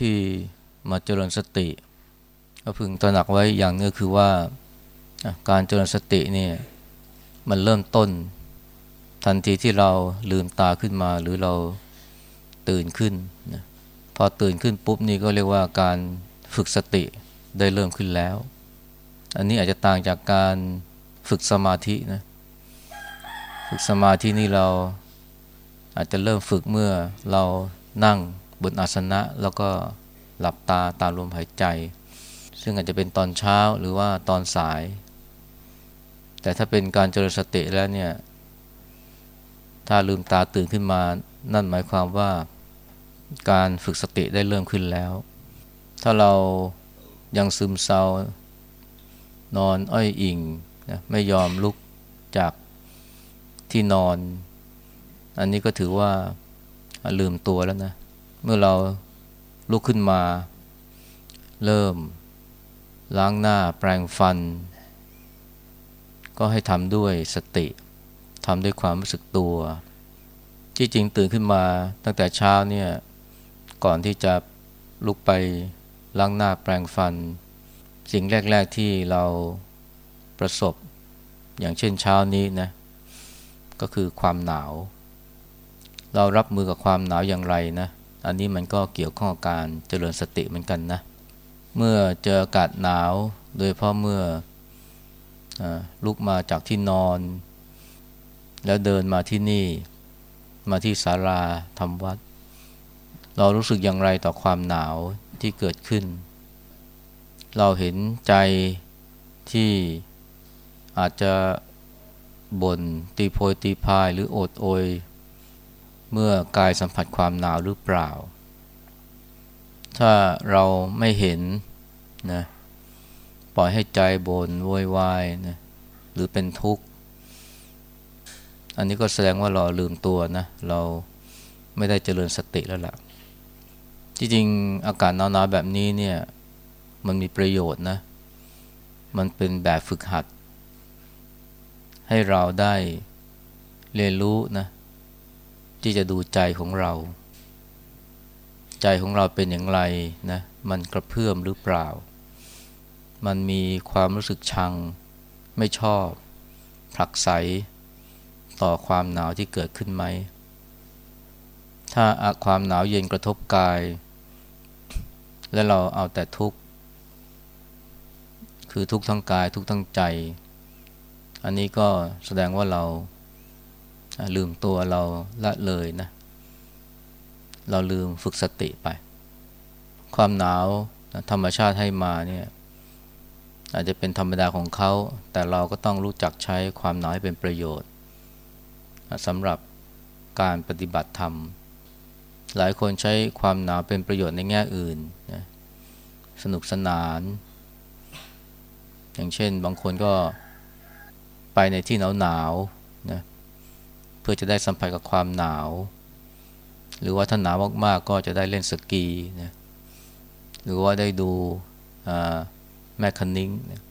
ที่มาเจริญสติก็พึงตระหนักไว้อย่างนึงคือว่าการเจริญสติเนี่ยมันเริ่มต้นทันทีที่เราลืมตาขึ้นมาหรือเราตื่นขึ้นนะพอตื่นขึ้นปุ๊บนี่ก็เรียกว่าการฝึกสติได้เริ่มขึ้นแล้ว อันนี้อาจจะต่างจากการฝึกสมาธินะฝึกสมาธินี่เราอาจจะเริ่มฝึกเมื่อเรานั่ง บนอาสนะแล้วก็หลับตาตามลมหายใจ ซึ่งอาจจะเป็นตอนเช้าหรือว่าตอนสาย แต่ถ้าเป็นการเจริญสติแล้วเนี่ย ถ้าลืมตาตื่นขึ้นมา นั่นหมายความว่าการฝึกสติได้เริ่มขึ้นแล้ว ถ้าเรายังซึมเศร้านอนอ้อยอิงนะไม่ยอมลุกจากที่นอน อันนี้ก็ถือว่าลืมตัวแล้วนะ มื่อเราลุกขึ้นมา เริ่ม ล้างหน้าแปรงฟัน ก็ให้ทำด้วยสติทำด้วยความรู้สึกตัว ที่จริงตื่นขึ้นมาตั้งแต่เช้าเนี่ยก่อนที่จะลุกไปล้างหน้าแปรงฟัน สิ่งแรก ๆที่เราประสบ อย่างเช่นเช้านี้นะก็คือความหนาว เรารับมือกับความหนาวอย่างไรนะ อันนี้มันก็เกี่ยวข้องกับการเจริญสติเหมือนกันนะ เมื่อเจออากาศหนาว โดยเพราะเมื่ออลุกมาจากที่นอน แล้วเดินมาที่นี่ มาที่ศาลาทำวัด เรารู้สึกอย่างไรต่อความหนาวที่เกิดขึ้น เราเห็นใจที่อาจจะบน่นตีโพยตีพายหรือโอดโอย เมื่อกายสัมผัสความหนาวหรือเปล่า ถ้าเราไม่เห็นนะปล่อยให้ใจบน่นโวยวายนะหรือเป็นทุกข์ อันนี้ก็แสดงว่าเราลืมตัวนะ เราไม่ได้เจริญสติแล้วล่ะจริงๆอากาศหนาวๆแบบนี้เนี่ย มันมีประโยชน์นะ มันเป็นแบบฝึกหัด ให้เราได้เรียนรู้นะ ที่จะดูใจของเรา ใจของเราเป็นอย่างไรนะมันกระเพื่อมหรือเปล่า มันมีความรู้สึกชังไม่ชอบ ผลักไสต่อความหนาวที่เกิดขึ้นไหม ถ้าความหนาวเย็นกระทบกาย และเราเอาแต่ทุกข์ คือทุกข์ทั้งกายทุกข์ทั้งใจ อันนี้ก็แสดงว่าเรา ลืมตัวเราละเลยนะ เราลืมฝึกสติไป ความหนาวธรรมชาติให้มาเนี่ยอาจจะเป็นธรรมดาของเขา แต่เราก็ต้องรู้จักใช้ความหนาวให้เป็นประโยชน์สำหรับการปฏิบัติธรรม หลายคนใช้ความหนาวเป็นประโยชน์ในแง่อื่นนะสนุกสนาน อย่างเช่นบางคนก็ไปในที่หนาวหนาว พื่อจะได้สัมผัสกับความหนาว หรือว่าถ้าหนาวมากๆก็จะได้เล่นสกีนะหรือว่าได้ดูแมคคานิงนะ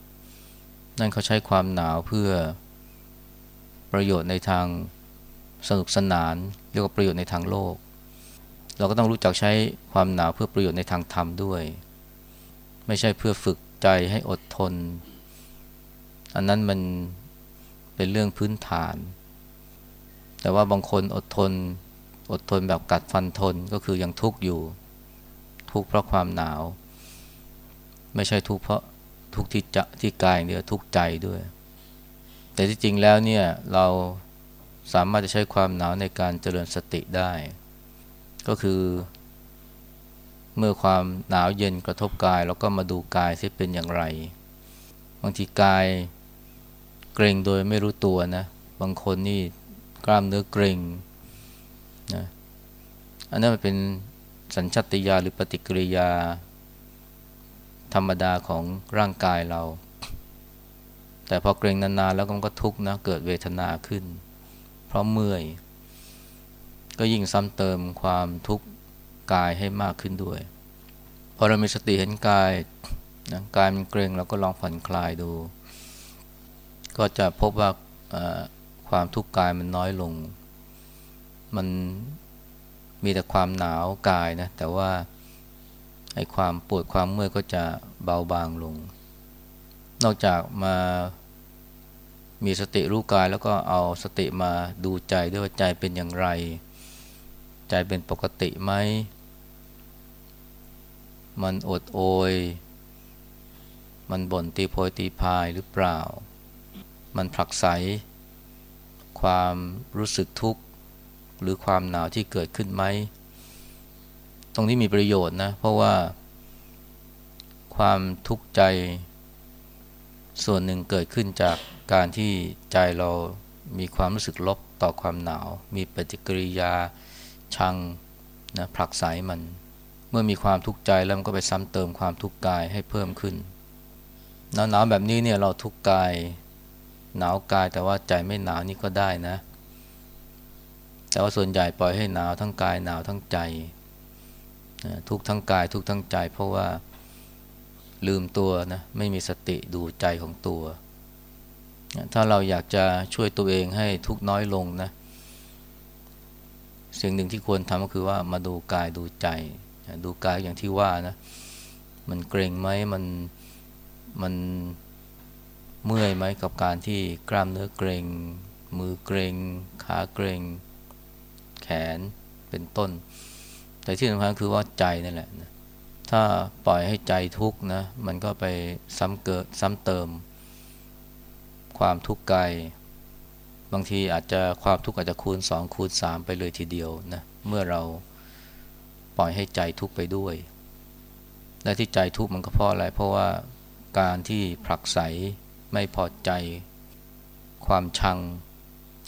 นั่นเขาใช้ความหนาวเพื่อประโยชน์ในทางสนุกสนานเรียกว่าประโยชน์ในทางโลก เราก็ต้องรู้จักใช้ความหนาวเพื่อประโยชน์ในทางธรรมด้วย ไม่ใช่เพื่อฝึกใจให้อดทน อันนั้นมันเป็นเรื่องพื้นฐาน แต่ว่าบางคนอดทน อดทนแบบกัดฟันทนก็คือยังทุกข์อยู่ ทุกข์เพราะความหนาว ไม่ใช่ทุกข์เพราะทุกข์ที่จะที่กายเดียวทุกข์ใจด้วย แต่ที่จริงแล้วเนี่ยเราสามารถจะใช้ความหนาวในการเจริญสติได้ ก็คือ เมื่อความหนาวเย็นกระทบกายเราก็มาดูกายที่เป็นอย่างไร บางทีกายเกรงโดยไม่รู้ตัวนะ บางคนนี่ กล้ามเนื้อเกร็งนะอันนั้นมันเป็นสัญชตาตญาณหรือปฏิกิริยา ธรรมดาของร่างกายเรา แต่พอเกร็งนานๆแล้วมันก็ทุกข์นะเกิดเวทนาขึ้น เพราะเมื่อย ก็ยิ่งซ้ำเติมความทุกข์กายให้มากขึ้นด้วยพอเรามีสติเห็นกายนะกายมันเกร็งเราก็ลองผ่อนคลายดู ก็จะพบว่า ความทุกข์กายมันน้อยลง มันมีแต่ความหนาวกายนะ แต่ว่าให้ความปวดความเมื่อยก็จะเบาบางลง นอกจากมามีสติรู้กายแล้วก็เอาสติมาดูใจด้วยว่าใจเป็นอย่างไร ใจเป็นปกติไหม มันอดโอย มันบ่นตีโพยตีพายหรือเปล่า มันผลักไส ความรู้สึกทุกข์ หรือความหนาวที่เกิดขึ้นไหม ตรงนี้มีประโยชน์นะ เพราะว่า ความทุกข์ใจ ส่วนหนึ่งเกิดขึ้นจากการที่ใจเรามีความรู้สึกลบต่อความหนาว มีปฏิกิริยาชังนะผลักไสมัน เมื่อมีความทุกข์ใจแล้วมันก็ไปซ้ำเติมความทุกข์กายให้เพิ่มขึ้นหนาวๆแบบนี้เนี่ยเราทุกข์กาย หนาวกายแต่ว่าใจไม่หนาวนี่ก็ได้นะ แต่ว่าส่วนใหญ่ปล่อยให้หนาวทั้งกายหนาวทั้งใจ ทุกทั้งกายทุกทั้งใจ เพราะว่าลืมตัวนะไม่มีสติดูใจของตัว ถ้าเราอยากจะช่วยตัวเองให้ทุกน้อยลงนะ สิ่งหนึ่งที่ควรทำก็คือว่ามาดูกายดูใจ ดูกายอย่างที่ว่านะ มันเกรงไหมมันมัน เมื่อยไหมกับการที่กล้ามเนื้อเกรงมือเกรงขาเกรงแขนเป็นต้น แต่ที่สำคัญคือว่าใจนั่นแหละนะถ้าปล่อยให้ใจทุกข์นะ มันก็ไปซ้ำเกิดซ้ำเติม ความทุกข์กายบางทีอาจจะความทุกข์อาจจะคูณสองคูณสามไปเลยทีเดียวนะเมื่อเราปล่อยให้ใจทุกข์ไปด้วย และที่ใจทุกข์มันก็เพราะอะไรเพราะว่าการที่ผลักไส ไม่พอใจ ความชัง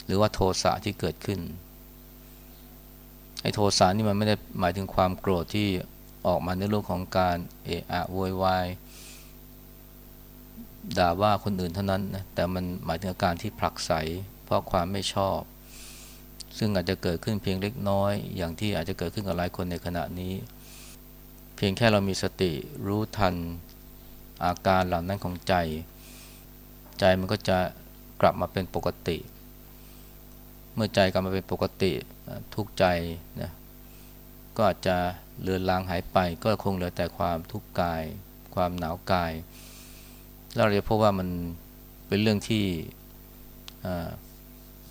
หรือว่าโทสะที่เกิดขึ้นไอ้โทสะนี่มันไม่ได้หมายถึงความโกรธที่ออกมาในรื่องของการเอะอะโวยวายด่าว่าคนอื่นเท่านั้นนะแต่มันหมายถึงอาการที่ผลักไสเพราะความไม่ชอบ ซึ่งอาจจะเกิดขึ้นเพียงเล็กน้อย อย่างที่อาจจะเกิดขึ้นกับหลายคนในขณะนี้ เพียงแค่เรามีสติรู้ทันอาการเหล่านั้นของใจ ใจมันก็จะกลับมาเป็นปกติ เมื่อใจกลับมาเป็นปกติทุกใจนะก็อาจจะเลือนลางหายไป ก็คงเหลือแต่ความทุกข์กาย ความหนาวกาย แล้วเราจะพบว่ามันเป็นเรื่องที่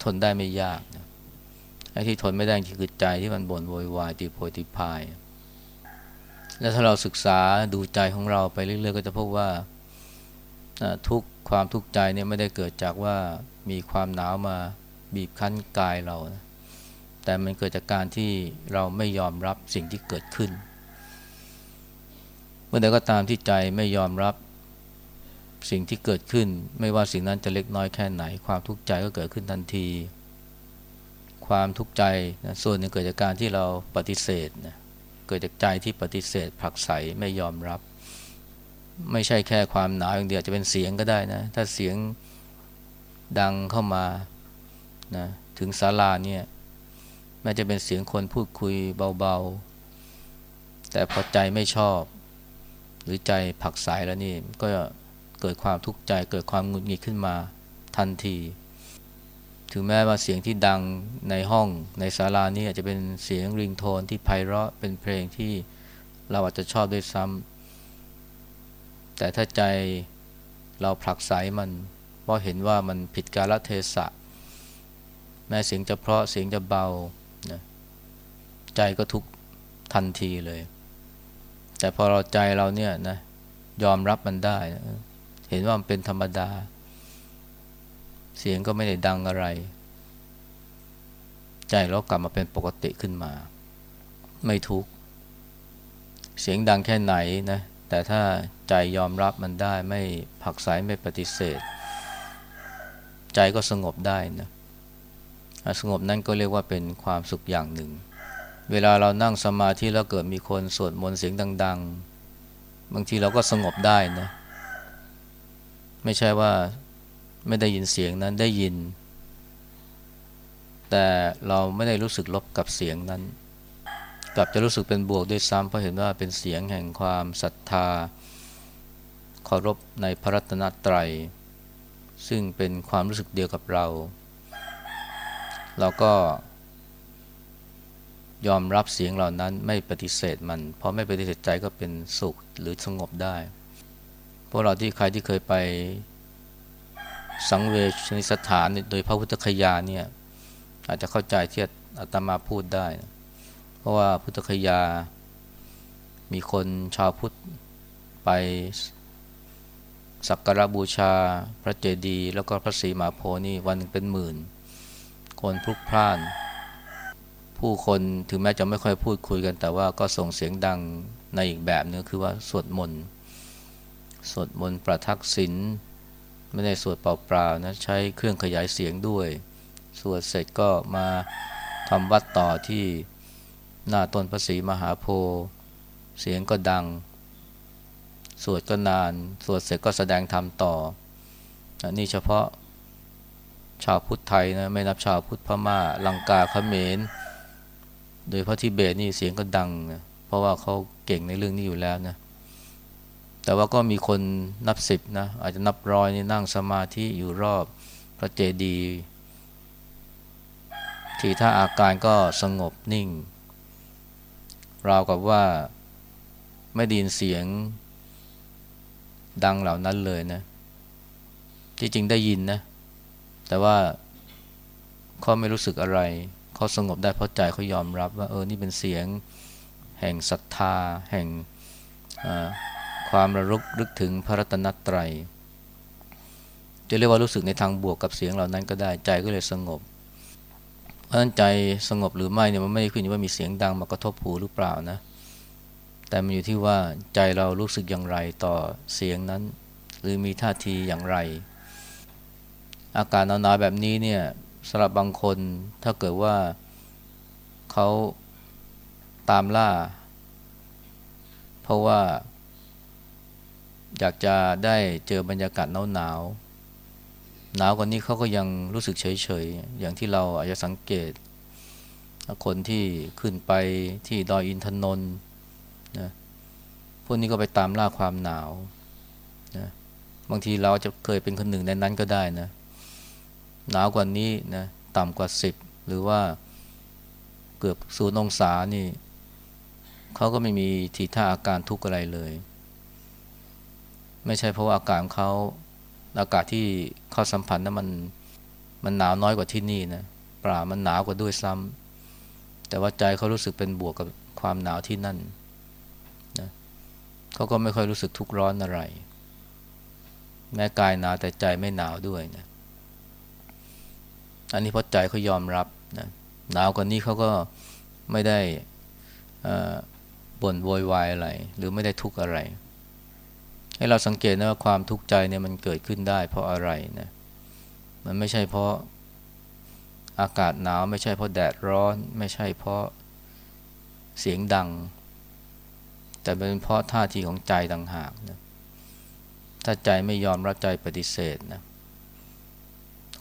ทนได้ไม่ยากนะไอ้ที่ทนไม่ได้คือใจที่มันบ่นโวยวายตีโพยตีพาย แล้วถ้าเราศึกษาดูใจของเราไปเรื่อยๆ ก็จะพบว่า ทุกความทุกข์ใจเนี่ยไม่ได้เกิดจากว่ามีความหนาวมาบีบคั้นกายเรานะแต่มันเกิดจากการที่เราไม่ยอมรับสิ่งที่เกิดขึ้น เมื่อใดก็ตามที่ใจไม่ยอมรับสิ่งที่เกิดขึ้น ไม่ว่าสิ่งนั้นจะเล็กน้อยแค่ไหน ความทุกข์ใจก็เกิดขึ้นทันที ความทุกข์ใจนะส่วนหนึ่งเกิดจากการที่เราปฏิเสธนะเกิดจากใจที่ปฏิเสธผลักไสไม่ยอมรับ ไม่ใช่แค่ความหนาวอย่างเดียวจะเป็นเสียงก็ได้นะ ถ้าเสียงดังเข้ามานะถึงศาลาเนี่ยแม้จะเป็นเสียงคนพูดคุยเบาๆ แต่พอใจไม่ชอบ หรือใจผักสายแล้วนี่ก็เกิดความทุกข์ใจเกิดความหงุดหงิดขึ้นมาทันที ถึงแม้ว่าเสียงที่ดังในห้องในศาลานี้อาจจะเป็นเสียงริงโทนที่ไพเราะเป็นเพลงที่เราอาจจะชอบด้วยซ้ำ แต่ถ้าใจเราผลักไสมันเพราะเห็นว่ามันผิดกาลเทศะ แม้เสียงจะเพราะเสียงจะเบานะใจก็ทุกทันทีเลย แต่พอเราใจเราเนี่ยนะยอมรับมันได้นะเห็นว่ามันเป็นธรรมดา เสียงก็ไม่ได้ดังอะไร ใจเรากลับมาเป็นปกติขึ้นมา ไม่ทุกเสียงดังแค่ไหนนะ แต่ถ้าใจยอมรับมันได้ไม่ผักสายไม่ปฏิเสธ ใจก็สงบได้นะสงบนั่นก็เรียกว่าเป็นความสุขอย่างหนึ่ง เวลาเรานั่งสมาธิแล้วเกิดมีคนสวดมนต์เสียงดัง ๆ บางทีเราก็สงบได้นะ ไม่ใช่ว่าไม่ได้ยินเสียงนั้นได้ยิน แต่เราไม่ได้รู้สึกลบกับเสียงนั้น กลับจะรู้สึกเป็นบวกด้วยซ้ำเพราะเห็นว่าเป็นเสียงแห่งความศรัทธาเคารพในพระรัตนตรัย ซึ่งเป็นความรู้สึกเดียวกับเรา เราก็ยอมรับเสียงเหล่านั้นไม่ปฏิเสธมัน เพราะไม่ปฏิเสธใจก็เป็นสุขหรือสงบได้พวกเราที่ใครที่เคยไปสังเวชนิสถานโดยพระพุทธคยาเนี่ยอาจจะเข้าใจที่อาตมาพูดได้ เพราะว่าพุทธคยา มีคนชาวพุทธไปสักการบูชาพระเจดีย์แล้วก็พระศรีมหาโพนี่วันนึงเป็นหมื่น คนพลุกพล่าน ผู้คนถึงแม้จะไม่ค่อยพูดคุยกัน แต่ว่าก็ส่งเสียงดังในอีกแบบนึงคือว่าสวดมนต์สวดมนต์ประทักษิณไม่ได้สวดเปล่าๆนะใช้เครื่องขยายเสียงด้วย สวดเสร็จก็มาทำวัดต่อที่ หน้าต้นพระศรีมหาโพธิ์เสียงก็ดัง สวดก็นาน สวดเสร็จก็แสดงธรรมต่อ นี่เฉพาะชาวพุทธไทยนะไม่นับชาวพุทธพม่าลังกาเขมร โดยพระทิเบตนี่เสียงก็ดังนะเพราะว่าเขาเก่งในเรื่องนี้อยู่แล้วนะแต่ว่าก็มีคนนับสิบนะอาจจะนับร้อยนี่นั่งสมาธิอยู่รอบพระเจดีย์ทีถ้าอาการก็สงบนิ่ง ราวกับว่าไม่ดินเสียงดังเหล่านั้นเลยนะ ที่จริงได้ยินนะ แต่ว่าเขาไม่รู้สึกอะไร เขาสงบได้เพราะใจเขายอมรับว่า เออ นี่เป็นเสียงแห่งศรัทธา แห่งความระลึกลึกถึงพระรัตนตรัย จะเรียกว่ารู้สึกในทางบวกกับเสียงเหล่านั้นก็ได้ ใจก็เลยสงบ เพราะฉะนั้นใจสงบหรือไม่เนี่ยมันไม่ได้ขึ้นอยู่ว่ามีเสียงดังมากระทบหูหรือเปล่านะ แต่มันอยู่ที่ว่าใจเรารู้สึกอย่างไรต่อเสียงนั้น หรือมีท่าทีอย่างไร อาการหนาวๆแบบนี้เนี่ยสำหรับบางคนถ้าเกิดว่าเขาตามล่า เพราะว่า อยากจะได้เจอบรรยากาศหนาวหนาว หนาวกว่านี้เขาก็ยังรู้สึกเฉยเฉยอย่างที่เราอาจจะสังเกต คนที่ขึ้นไปที่ดอยอินทนนท์นะพวกนี้ก็ไปตามล่าความหนาวนะบางทีเราจะเคยเป็นคนหนึ่งในนั้นก็ได้นะ หนาวกว่านี้นะต่ำกว่าสิบหรือว่าเกือบศูนย์องศานี่เขาก็ไม่มีทีท่าอาการทุกข์อะไรเลย ไม่ใช่เพราะว่าอากาศของเขา อากาศที่เข้าสัมผัสนั้นมันมันหนาวน้อยกว่าที่นี่นะปล่ามันหนาวกว่าด้วยซ้ำแต่ว่าใจเขารู้สึกเป็นบวกกับความหนาวที่นั่นนะเขาก็ไม่ค่อยรู้สึกทุกข์ร้อนอะไร แม้กายหนาวแต่ใจไม่หนาวด้วยนะอันนี้เพราะใจเขายอมรับนะหนาวกว่านี้เขาก็ไม่ได้บ่นโวยวายอะไร หรือไม่ได้ทุกข์อะไร ให้เราสังเกตนะว่าความทุกข์ใจเนี่ยมันเกิดขึ้นได้ เพราะอะไรนะมันไม่ใช่เพราะอากาศหนาว ไม่ใช่เพราะแดดร้อน ไม่ใช่เพราะเสียงดัง แต่เป็นเพราะท่าทีของใจต่างหากนะถ้าใจไม่ยอมรับใจปฏิเสธนะ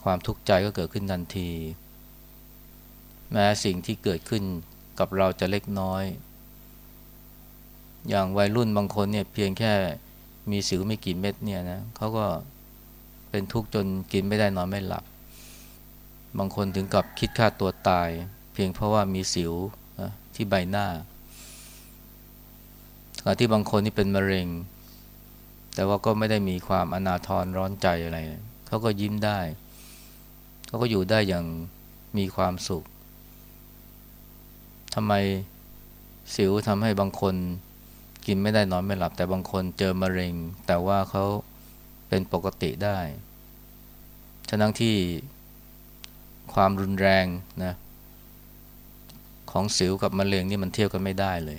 ความทุกข์ใจก็เกิดขึ้นทันที แม้สิ่งที่เกิดขึ้นกับเราจะเล็กน้อย อย่างวัยรุ่นบางคนเนี่ยเพียงแค่ มีสิวไม่กี่เม็ดเนี่ยนะเขาก็เป็นทุกข์จนกินไม่ได้นอนไม่หลับ บางคนถึงกับคิดฆ่าตัวตาย เพียงเพราะว่ามีสิวที่ใบหน้าขณะที่บางคนนี่เป็นมะเร็ง แต่ว่าก็ไม่ได้มีความอนาทรร้อนใจอะไร เขาก็ยิ้มได้ เขาก็อยู่ได้อย่างมีความสุขทำไมสิวทำให้บางคน กินไม่ได้นอนไม่หลับ แต่บางคนเจอมะเร็ง แต่ว่าเขาเป็นปกติได้ฉะนั้นที่ความรุนแรงนะของสิวกับมะเร็งนี่มันเทียบกันไม่ได้เลย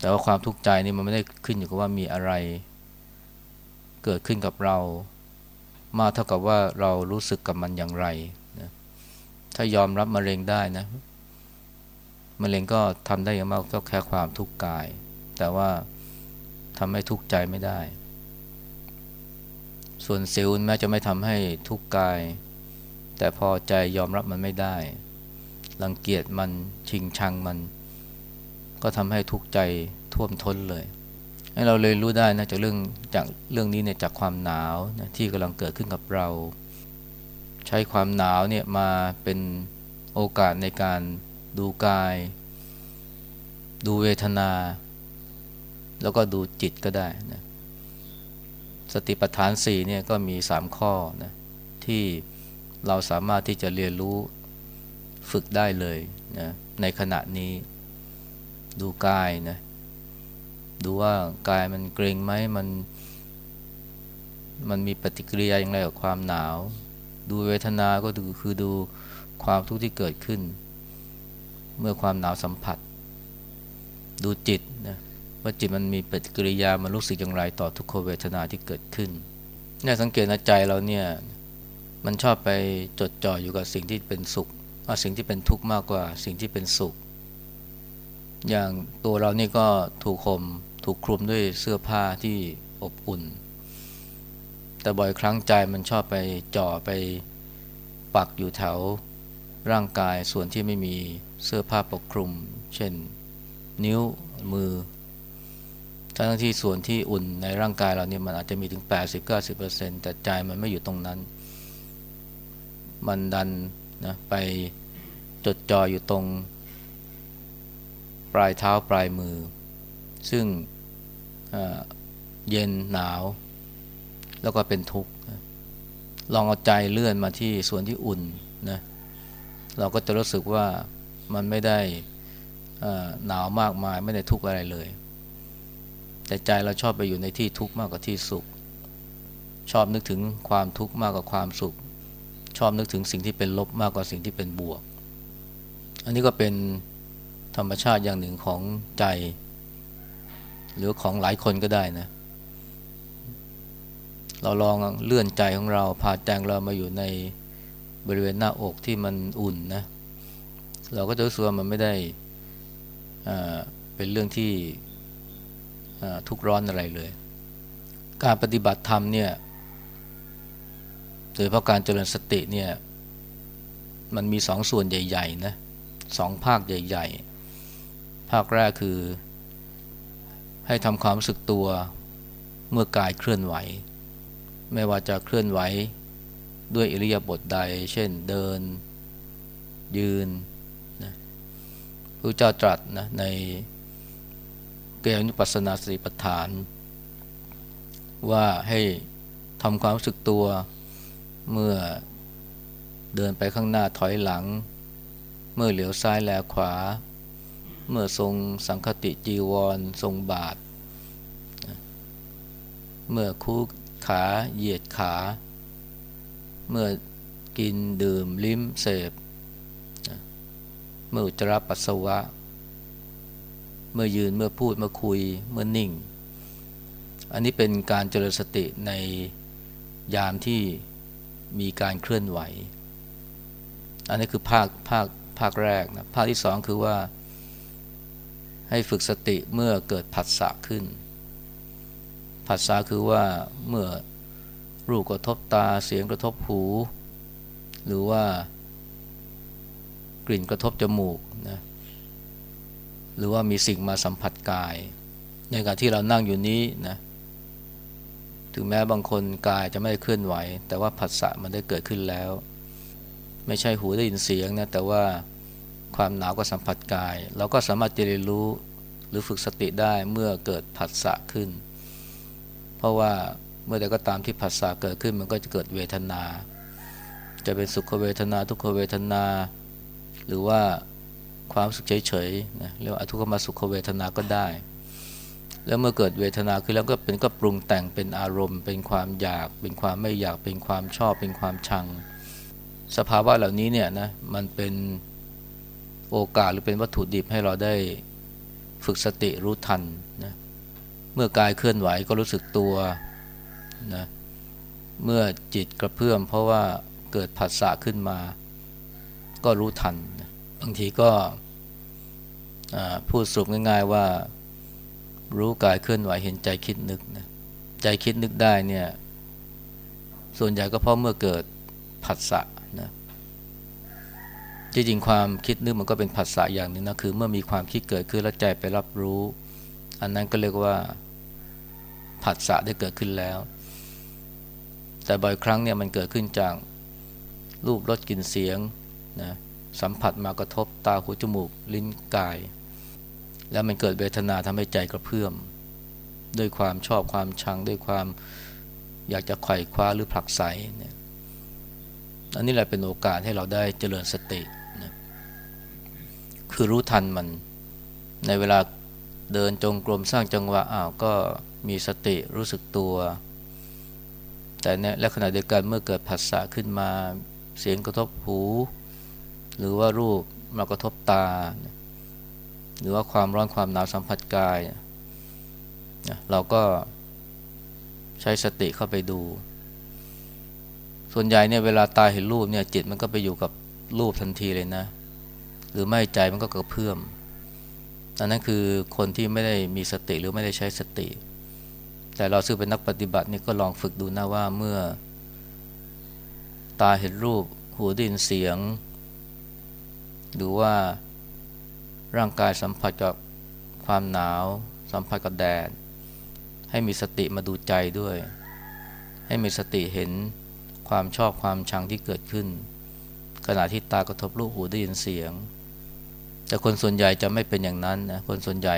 แต่ว่าความทุกข์ใจนี่มันไม่ได้ขึ้นอยู่กับว่ามีอะไร เกิดขึ้นกับเรา มากเท่ากับว่าเรารู้สึกกับมันอย่างไรนะถ้ายอมรับมะเร็งได้นะ มะเร็งก็ทำได้อย่างมากก็แค่ความทุกข์กาย แต่ว่าทำให้ทุกข์ใจไม่ได้ ส่วนซิลแม้จะไม่ทำให้ทุกข์กาย แต่พอใจยอมรับมันไม่ได้ รังเกียจมันชิงชังมัน ก็ทำให้ทุกข์ใจท่วมท้นเลย ให้เราเลยรู้ได้นะจากเรื่องจากเรื่องนี้เนี่ยจากความหนาวนะที่กำลังเกิดขึ้นกับเรา ใช้ความหนาวเนี่ยมาเป็นโอกาสในการ ดูกาย ดูเวทนา แล้วก็ดูจิตก็ได้นะสติปัฏฐานสี่เนี่ยก็มีสามข้อนะที่เราสามารถที่จะเรียนรู้ฝึกได้เลยนะในขณะนี้ ดูกายนะดูว่ากายมันเกรงไหมมัน มันมีปฏิกิริยาอย่างไรกับความหนาว ดูเวทนาก็ดูคือดูความทุกข์ที่เกิดขึ้น เมื่อความหนาวสัมผัส ดูจิตนะว่าจิตมันมีปฏิกิริยามันรู้สึกอย่างไรต่อทุกขเวทนาที่เกิดขึ้นเนี่ยสังเกตนะใจเราเนี่ยมันชอบไปจดจ่ออยู่กับสิ่งที่เป็นสุขเอาสิ่งที่เป็นทุกข์มากกว่าสิ่งที่เป็นสุข อย่างตัวเรานี่ก็ถูกคมถูกคลุมด้วยเสื้อผ้าที่อบอุ่น แต่บ่อยครั้งใจมันชอบไปจ่อไปปักอยู่แถว ร่างกายส่วนที่ไม่มีเสื้อผ้าปกคลุม เช่น นิ้วมือ ทั้งที่ส่วนที่อุ่นในร่างกายเราเนี่ยมันอาจจะมีถึง 80-90%แต่ใจมันไม่อยู่ตรงนั้น มันดันนะไปจดจ่ออยู่ตรง ปลายเท้าปลายมือ ซึ่งเย็นหนาว แล้วก็เป็นทุกข์ลองเอาใจเลื่อนมาที่ส่วนที่อุ่นนะ เราก็จะรู้สึกว่ามันไม่ได้หนาวมากมายไม่ได้ทุกข์อะไรเลย แต่ใจเราชอบไปอยู่ในที่ทุกข์มากกว่าที่สุข ชอบนึกถึงความทุกข์มากกว่าความสุข ชอบนึกถึงสิ่งที่เป็นลบมากกว่าสิ่งที่เป็นบวก อันนี้ก็เป็นธรรมชาติอย่างหนึ่งของใจ หรือของหลายคนก็ได้นะ เราลองเลื่อนใจของเราพาใจเรามาอยู่ใน บริเวณหน้าอกที่มันอุ่นนะเราก็จะรู้สึกว่ามันไม่ได้เป็นเรื่องที่ทุกร้อนอะไรเลย การปฏิบัติธรรมเนี่ยโดยเพราะการเจริญสติเนี่ยมันมีสองส่วนใหญ่ๆนะสองภาคใหญ่ ๆ ภาคแรกคือ ให้ทำความรู้สึกตัวเมื่อกายเคลื่อนไหว ไม่ว่าจะเคลื่อนไหว ด้วยอิริยาบถใด เช่นเดิน ยืนนะพระเจ้าตรัสนะในเกี่ยวนุปัสนาสติปัฏฐาน ว่าให้ทำความรู้สึกตัวเมื่อเดินไปข้างหน้าถอยหลัง เมื่อเหลียวซ้ายแลขวา เมื่อทรงสังคติจีวร ทรงบาท เมื่อคู่ขาเหยียดขา เมื่อกินดื่มลิ้มเสพเมื่ออุจจาระปัสสาวะ เมื่อยืนเมื่อพูดเมื่อคุยเมื่อนิ่ง อันนี้เป็นการเจริญสติในยามที่มีการเคลื่อนไหว อันนี้คือภาคภาคภาคแรกนะภาคที่สองคือว่า ให้ฝึกสติเมื่อเกิดผัสสะขึ้นผัสสะคือว่าเมื่อ รูปกระทบตาเสียงกระทบหู หรือว่ากลิ่นกระทบจมูกนะหรือว่ามีสิ่งมาสัมผัสกาย ในการที่เรานั่งอยู่นี้นะถึงแม้บางคนกายจะไม่ได้เคลื่อนไหว แต่ว่าผัสสะมันได้เกิดขึ้นแล้ว ไม่ใช่หูได้ยินเสียงนะแต่ว่าความหนาวก็สัมผัสกาย เราก็สามารถจะเรียนรู้หรือฝึกสติได้เมื่อเกิดผัสสะขึ้น เพราะว่า เมื่อใดก็ตามที่ผัสสะเกิดขึ้นมันก็จะเกิดเวทนา จะเป็นสุขเวทนาทุกขเวทนา หรือว่าความสุขเฉยๆนะเรียกว่าทุกขมาสุขเวทนาก็ได้ แล้วเมื่อเกิดเวทนาขึ้นแล้วก็เป็นก็ปรุงแต่งเป็นอารมณ์ เป็นความอยาก เป็นความไม่อยากเป็นความชอบ เป็นความชัง สภาวะเหล่านี้เนี่ยนะมันเป็นโอกาสหรือเป็นวัตถุดิบให้เราได้ฝึกสติรู้ทันนะเมื่อกายเคลื่อนไหวก็รู้สึกตัว นะเมื่อจิตกระเพื่อมเพราะว่าเกิดผัสสะขึ้นมา ก็รู้ทันนะบางทีก็พูดสรุปง่าย ๆว่ารู้กายเคลื่อนไหวเห็นใจคิดนึกนะใจคิดนึกได้เนี่ย ส่วนใหญ่ก็เพราะเมื่อเกิดผัสสะนะจริงๆความคิดนึกมันก็เป็นผัสสะอย่างหนึ่งนะคือเมื่อมีความคิดเกิดขึ้นแล้วใจไปรับรู้ อันนั้นก็เรียกว่าผัสสะได้เกิดขึ้นแล้ว แต่บ่อยครั้งเนี่ยมันเกิดขึ้นจากรูปรสกลิ่นเสียงนะสัมผัสมากระทบตาหูจมูก ลิ้นกาย แล้วมันเกิดเวทนาทำให้ใจกระเพื่อม ด้วยความชอบความชัง ด้วยความอยากจะไขว่คว้าหรือผลักไสเนี่ยอันนี้แหละเป็นโอกาสให้เราได้เจริญสตินะคือรู้ทันมัน ในเวลาเดินจงกรมสร้างจังหวะอ้าวก็มีสติรู้สึกตัว แต่ในและขณะเดียวกันเมื่อเกิดผัสสะขึ้นมา เสียงกระทบหู หรือว่ารูปมากระทบตา หรือว่าความร้อนความหนาวสัมผัสกายเราก็ใช้สติเข้าไปดู ส่วนใหญ่เนี่ยเวลาตาเห็นรูปเนี่ยจิตมันก็ไปอยู่กับรูปทันทีเลยนะ หรือไม่ใจมันก็กระเพื่อมอันนั้นคือคนที่ไม่ได้มีสติหรือไม่ได้ใช้สติ แต่เราซึ่งเป็นนักปฏิบัตินี่ก็ลองฝึกดูนะว่าเมื่อ ตาเห็นรูป หูได้ยินเสียง หรือว่าร่างกายสัมผัสกับความหนาว สัมผัสกับแดด ให้มีสติมาดูใจด้วย ให้มีสติเห็นความชอบความชังที่เกิดขึ้น ขณะที่ตากระทบรูปหูได้ยินเสียง แต่คนส่วนใหญ่จะไม่เป็นอย่างนั้นนะคนส่วนใหญ่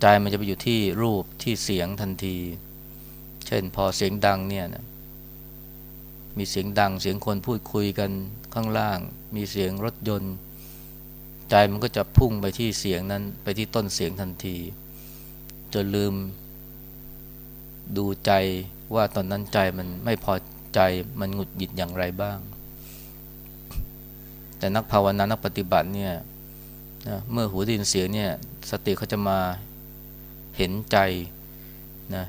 ใจมันจะไปอยู่ที่รูปที่เสียงทันที เช่นพอเสียงดังเนี่ยนะมีเสียงดังเสียงคนพูดคุยกันข้างล่าง มีเสียงรถยนต์ ใจมันก็จะพุ่งไปที่เสียงนั้นไปที่ต้นเสียงทันที จนลืม ดูใจว่าตอนนั้นใจมันไม่พอใจมันหงุดหงิดอย่างไรบ้าง แต่นักภาวนานักปฏิบัติเนี่ยนะเมื่อหูได้ยินเสียงเนี่ย สติเขาจะมา เห็นใจนะ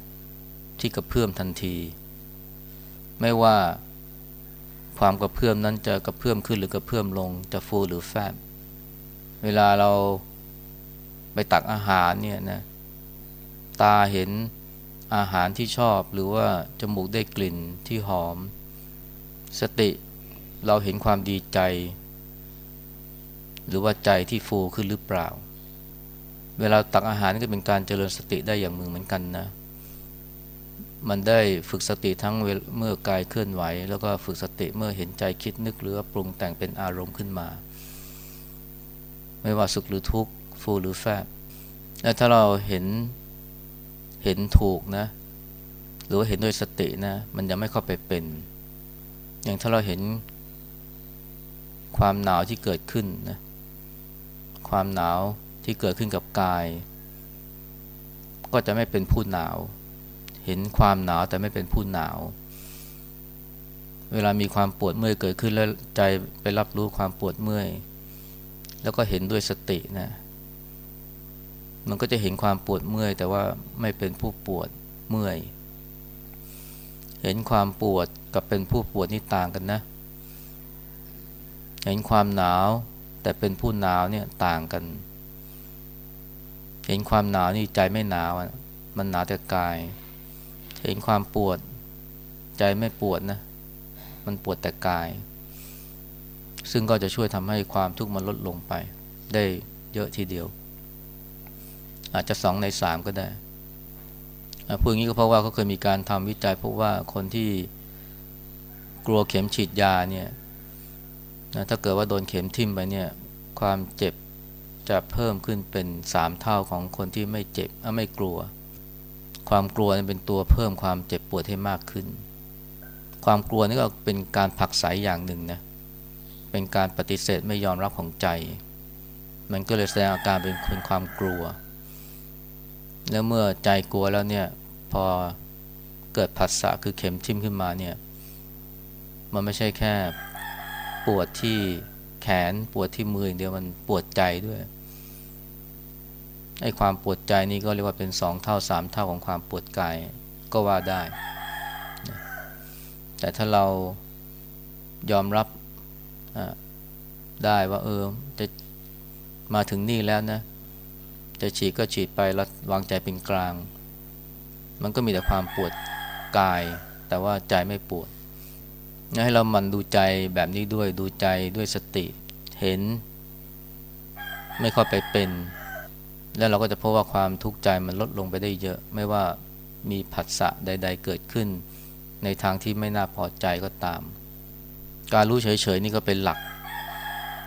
ที่กระเพื่อมทันที ไม่ว่าความกระเพื่อมนั้นจะกระเพื่อมขึ้นหรือกระเพื่อมลงจะฟูหรือแฟบเวลาเราไปตักอาหารเนี่ยนะตาเห็นอาหารที่ชอบหรือว่าจมูกได้กลิ่นที่หอม สติเราเห็นความดีใจ หรือว่าใจที่ฟูขึ้นหรือเปล่า เวลาตักอาหารก็เป็นการเจริญสติได้อย่างมือเหมือนกันนะ มันได้ฝึกสติทั้งเมื่อกายเคลื่อนไหว แล้วก็ฝึกสติเมื่อเห็นใจคิดนึกหรือปรุงแต่งเป็นอารมณ์ขึ้นมา ไม่ว่าสุขหรือทุกข์ฟูหรือแฟบและถ้าเราเห็นเห็นถูกนะ หรือว่าเห็นด้วยสตินะ มันจะไม่เข้าไปเป็น อย่างถ้าเราเห็นความหนาวที่เกิดขึ้นนะ ความหนาว ที่เกิดขึ้นกับกาย ก็จะไม่เป็นผู้หนาว เห็นความหนาวแต่ไม่เป็นผู้หนาว เวลามีความปวดเมื่อยเกิดขึ้นแล้วใจไปรับรู้ความปวดเมื่อย แล้วก็เห็นด้วยสตินะมันก็จะเห็นความปวดเมื่อย แต่ว่าไม่เป็นผู้ปวดเมื่อย เห็นความปวดกับเป็นผู้ปวดนี่ต่างกันนะ เห็นความหนาวแต่เป็นผู้หนาวเนี่ยต่างกัน เห็นความหนาวนี่ใจไม่หนาวมันหนาวแต่กาย เห็นความปวด ใจไม่ปวดนะ มันปวดแต่กาย ซึ่งก็จะช่วยทำให้ความทุกข์มันลดลงไป ได้เยอะทีเดียว อาจจะสองในสามก็ได้พูดอย่างนี้ก็เพราะว่าเขาเคยมีการทำวิจัยพบว่าคนที่กลัวเข็มฉีดยาเนี่ยนะถ้าเกิดว่าโดนเข็มทิ่มไปเนี่ย ความเจ็บ จะเพิ่มขึ้นเป็นสามเท่าของคนที่ไม่เจ็บไม่กลัว ความกลัวเป็นตัวเพิ่มความเจ็บปวดให้มากขึ้น ความกลัวนี่ก็เป็นการผักใสอย่างหนึ่งนะเป็นการปฏิเสธไม่ยอมรับของใจ มันก็เลยแสดงอาการเป็นคนความกลัว แล้วเมื่อใจกลัวแล้วเนี่ยพอเกิดผัสสะคือเข็มทิ่มขึ้นมาเนี่ยมันไม่ใช่แค่ปวดที่แขนปวดที่มืออย่างเดียวมันปวดใจด้วย ไอ้ความปวดใจนี่ก็เรียกว่าเป็นสองเท่าสามเท่าของความปวดกายก็ว่าได้ แต่ถ้าเรายอมรับได้ว่าเออจะมาถึงนี่แล้วนะ จะฉีดก็ฉีดไปแล้ววางใจเป็นกลาง มันก็มีแต่ความปวดกาย แต่ว่าใจไม่ปวดให้เรามันดูใจแบบนี้ด้วยดูใจด้วยสติ เห็น ไม่ค่อยไปเป็น แล้วเราก็จะพบว่าความทุกข์ใจมันลดลงไปได้เยอะ ไม่ว่ามีผัสสะใด ๆ เกิดขึ้น ในทางที่ไม่น่าพอใจก็ตาม การรู้เฉยๆนี่ก็เป็นหลัก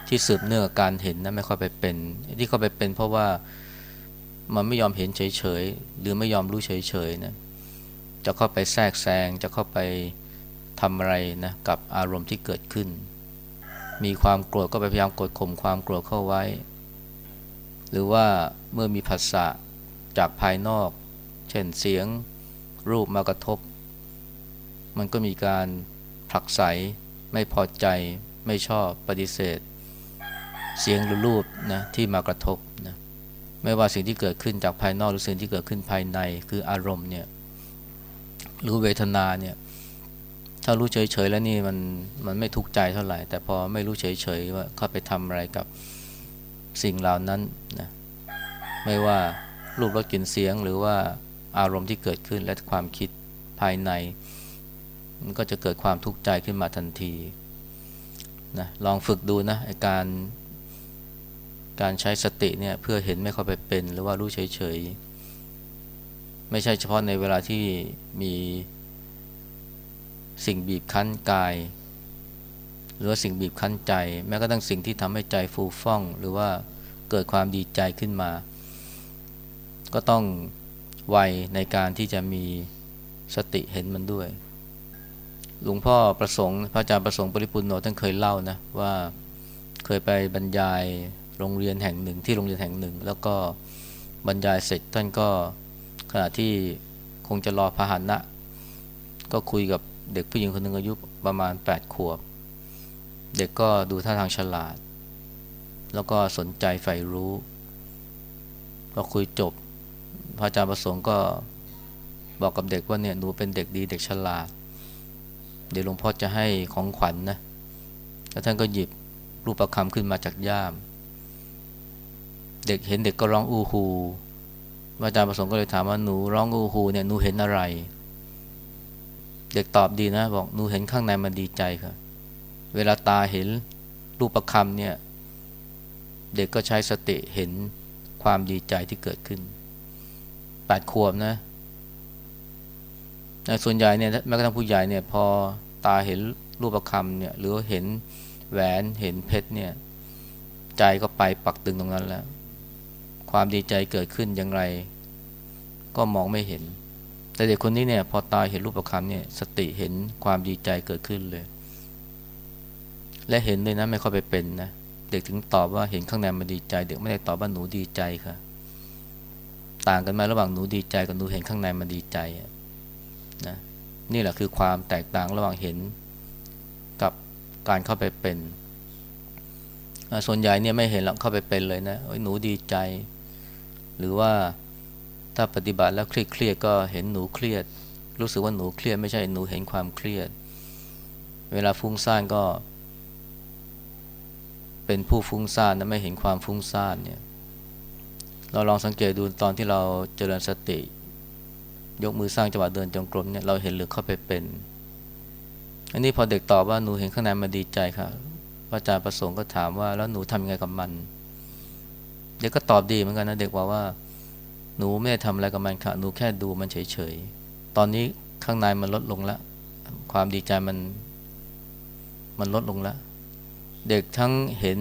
ที่สืบเนื่องกับการเห็นนะไม่ค่อยไปเป็น ที่เขาไปเป็นเพราะว่ามันไม่ยอมเห็นเฉยๆหรือไม่ยอมรู้เฉยๆนะจะเข้าไปแทรกแซงจะเข้าไปทำอะไรนะกับอารมณ์ที่เกิดขึ้น มีความโกรธก็ไปพยายามกดข่มความโกรธเข้าไว้ หรือว่าเมื่อมีผัสสะจากภายนอก เช่นเสียงรูปมากระทบ มันก็มีการผลักไสไม่พอใจไม่ชอบปฏิเสธ เสียงหรือรูปนะที่มากระทบนะไม่ว่าสิ่งที่เกิดขึ้นจากภายนอกหรือสิ่งที่เกิดขึ้นภายในคืออารมณ์เนี่ยหรู้เวทนาเนี่ยถ้ารู้เฉยๆแล้วนี่มันมันไม่ทุกข์ใจเท่าไหร่ แต่พอไม่รู้เฉยๆว่าเข้าไปทำอะไรกับ สิ่งเหล่านั้นนะไม่ว่ารูปรสกลิ่นเสียงหรือว่าอารมณ์ที่เกิดขึ้นและความคิดภายใน มันก็จะเกิดความทุกข์ใจขึ้นมาทันทีนะลองฝึกดูนะการการใช้สติเนี่ยเพื่อเห็นไม่เข้าไปเป็นหรือว่ารู้เฉยๆ ไม่ใช่เฉพาะในเวลาที่มีสิ่งบีบคั้นกาย หรือว่าสิ่งบีบคั้นใจ แม้กระทั่งสิ่งที่ทำให้ใจฟูฟ่อง หรือว่าเกิดความดีใจขึ้นมา ก็ต้องไวในการที่จะมีสติเห็นมันด้วย หลวงพ่อประสงค์ พระอาจารย์ประสงค์ปริปุนโนท่านเคยเล่านะว่าเคยไปบรรยายโรงเรียนแห่งหนึ่งที่โรงเรียนแห่งหนึ่ง แล้วก็บรรยายเสร็จท่านก็ขณะที่คงจะรอพาหนะ ก็คุยกับเด็กผู้หญิงคนหนึ่งอายุประมาณ 8 ขวบ เด็กก็ดูท่าทางฉลาด แล้วก็สนใจใฝ่รู้พอคุยจบ พระอาจารย์ประสงค์ก็บอกกับเด็กว่าเนี่ยหนูเป็นเด็กดีเด็กฉลาด เดี๋ยวหลวงพ่อจะให้ของขวัญนนะแล้วท่านก็หยิบรูปประคำขึ้นมาจากย่าม เด็กเห็นเด็กก็ร้องอู้ฮูอาจารย์ประสงค์ก็เลยถามว่าหนูร้องอู้ฮูเนี่ยหนูเห็นอะไร เด็กตอบดีนะ บอกหนูเห็นข้างในมันดีใจครับ เวลาตาเห็นรูปประคำเนี่ย เด็กก็ใช้สติเห็นความดีใจที่เกิดขึ้นแปดขวบนะส่วนใหญ่เนี่ยแม้กระทั่งผู้ใหญ่เนี่ยพอตาเห็นรูปประคำเนี่ยหรือเห็นแหวนเห็นเพชรเนี่ย ใจก็ไปปักตึงตรงนั้นแล้ว ความดีใจเกิดขึ้นอย่างไร ก็มองไม่เห็น แต่เด็กคนนี้เนี่ย พอตาเห็นรูปประคำเนี่ย สติเห็นความดีใจเกิดขึ้นเลย และเห็นเลยนะไม่เข้าไปเป็นนะเด็กถึงตอบว่าเห็นข้างในมันดีใจ เด็กไม่ได้ตอบว่าหนูดีใจค่ะ ต่างกันไหมระหว่างหนูดีใจกับหนูเห็นข้างในมันดีใจนะนี่แหละคือความแตกต่างระหว่างเห็นกับการเข้าไปเป็น ส่วนใหญ่เนี่ยไม่เห็นหรอกเข้าไปเป็นเลยนะหนูดีใจ หรือว่าถ้าปฏิบัติแล้วเครียดเครียดก็เห็นหนูเครียด รู้สึกว่าหนูเครียดไม่ใช่หนูเห็นความเครียด เวลาฟุ้งซ่านก็เเป็นผู้ฟุ้งซ่านนะไม่เห็นความฟุ้งซ่านเนี่ย เราลองสังเกตดูตอนที่เราเจริญสติ ยกมือสร้างจังหวะเดินจงกรมเนี่ยเราเห็นหรือเข้าไปเป็น อันนี้พอเด็กตอบว่าหนูเห็นข้างในมาดีใจค่ะพระอาจารย์ประสงค์ก็ถามว่าแล้วหนูทำยังไงกับมัน เด็กก็ตอบดีเหมือนกันนะเด็กว่าว่า หนูไม่ได้ทำอะไรกับมันค่ะหนูแค่ดูมันเฉยๆตอนนี้ข้างในมันลดลงแล้วความดีใจมัน มันลดลงแล้ว เด็กทั้งเห็น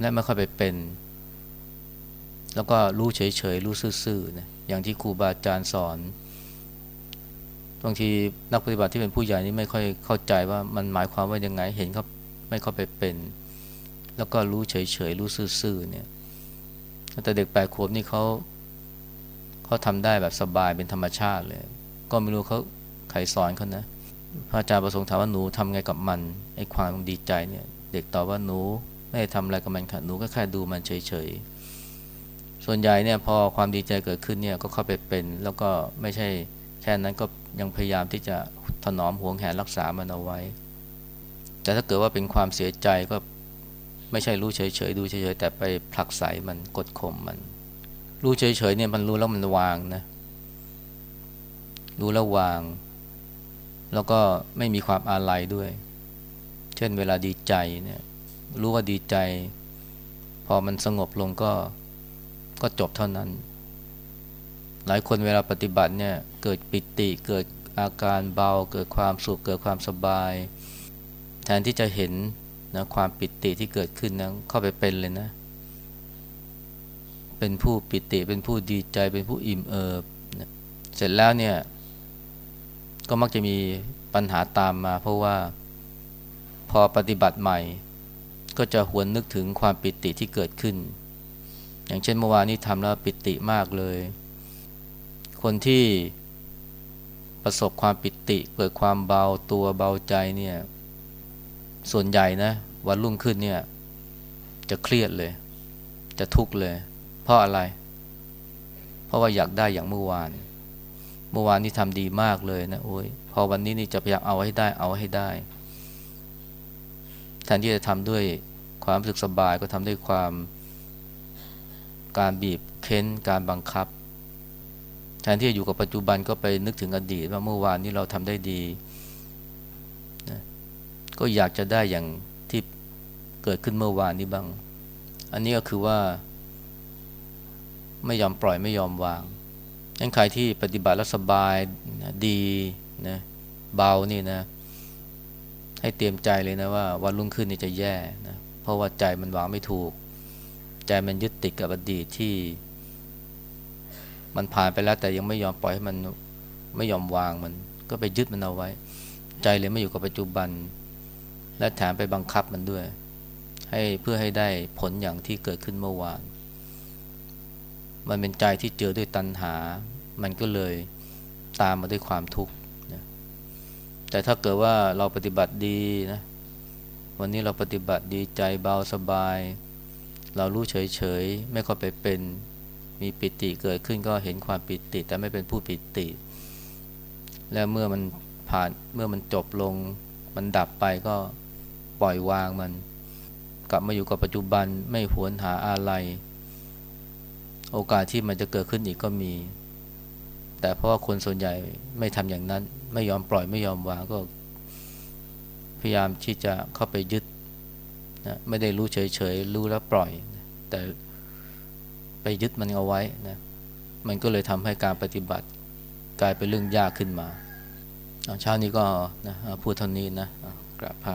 และไม่ค่อยไปเป็น แล้วก็รู้เฉยๆ รู้ซื่อๆนะอย่างที่ครูบาอาจารย์สอนบางทีนักปฏิบัติที่เป็นผู้ใหญ่นี่ไม่ค่อยเข้าใจว่ามันหมายความว่ายังไงเห็นเขาไม่เข้าไปเป็น แล้วก็รู้เฉยๆ รู้ซื่อๆเนี่ยแต่เด็กแปดขวบนี่เขาเขาทำได้แบบสบายเป็นธรรมชาติเลย ก็ไม่รู้เขาใครสอนเขานะ พระอาจารย์ประสงค์ถามว่าหนูทำไงกับมันไอ้ความดีใจเนี่ยเด็กตอบว่าหนูไม่ได้ทำอะไรกับมันค่ะหนูก็แค่ดูมันเฉยๆส่วนใหญ่เนี่ยพอความดีใจเกิดขึ้นเนี่ยก็เข้าไปเป็น แล้วก็ไม่ใช่แค่นั้นก็ยังพยายามที่จะถนอมห่วงแหนรักษามันเอาไว้ แต่ถ้าเกิดว่าเป็นความเสียใจก็ไม่ใช่รู้เฉยๆดูเฉยๆแต่ไปผลักไสมันกดข่มมัน รู้เฉยๆเนี่ยมันรู้แล้วมันวางนะรู้แล้ววาง แล้วก็ไม่มีความอาลัยด้วย เช่นเวลาดีใจเนี่ย รู้ว่าดีใจ พอมันสงบลงก็ก็จบเท่านั้น หลายคนเวลาปฏิบัติเนี่ยเกิดปิติเกิดอาการเบา เกิดความสุขเกิดความสบาย แทนที่จะเห็นนะความปิติที่เกิดขึ้นนะเข้าไปเป็นเลยนะ เป็นผู้ปิติเป็นผู้ดีใจเป็นผู้อิ่มเอิบนะเสร็จแล้วเนี่ย ก็มักจะมีปัญหาตามมา เพราะว่าพอปฏิบัติใหม่ ก็จะหวนนึกถึงความปิติที่เกิดขึ้น อย่างเช่นเมื่อวานนี้ทำแล้วปิติมากเลย คนที่ประสบความปิติเกิดความเบาตัวเบาใจเนี่ยส่วนใหญ่นะวันรุ่งขึ้นเนี่ย จะเครียดเลย จะทุกข์เลย เพราะอะไร เพราะว่าอยากได้อย่างเมื่อวาน เมื่อวานนี่ทำดีมากเลยนะโอ้ยพอวันนี้นี่จะพยายามเอาให้ได้เอาให้ได้แทนที่จะทำด้วยความรู้สึกสบายก็ทำด้วยความการบีบเค้นการบังคับ แทนที่จะอยู่กับปัจจุบันก็ไปนึกถึงอดีตว่าเมื่อวานนี้เราทำได้ดีนะก็อยากจะได้อย่างที่เกิดขึ้นเมื่อวานนี้บ้าง อันนี้ก็คือว่า ไม่ยอมปล่อยไม่ยอมวาง ยังใครที่ปฏิบัติแล้วสบายดีนะเบานี่นะ ให้เตรียมใจเลยนะว่าวันรุ่งขึ้นนี่จะแย่นะเพราะว่าใจมันวางไม่ถูก ใจมันยึดติดกับอดีตที่ มันผ่านไปแล้ว แต่ยังไม่ยอมปล่อยให้มันไม่ยอมวางมัน ก็ไปยึดมันเอาไว้ ใจเลยไม่อยู่กับปัจจุบัน และแถมไปบังคับมันด้วย ให้เพื่อให้ได้ผลอย่างที่เกิดขึ้นเมื่อวาน มันเป็นใจที่เจอด้วยตัณหา มันก็เลยตามมาด้วยความทุกข์นะแต่ถ้าเกิดว่าเราปฏิบัติดีนะ วันนี้เราปฏิบัติดีใจเบาสบาย เรารู้เฉยๆ ไม่เข้าไปเป็น มีปิติเกิดขึ้นก็เห็นความปิติ แต่ไม่เป็นผู้ปิติ และเมื่อมันผ่าน เมื่อมันจบลง มันดับไปก็ปล่อยวางมัน กลับมาอยู่กับปัจจุบันไม่หวนหาอะไร โอกาสที่มันจะเกิดขึ้นอีกก็มี แต่เพราะว่าคนส่วนใหญ่ไม่ทำอย่างนั้น ไม่ยอมปล่อยไม่ยอมวางก็ พยายามที่จะเข้าไปยึดนะไม่ได้รู้เฉยๆรู้แล้วปล่อย แต่ไปยึดมันเอาไว้นะมันก็เลยทำให้การปฏิบัติกลายเป็นเรื่องยากขึ้นมาเช้านี้ก็นะพูดเท่านี้นะกราบพระ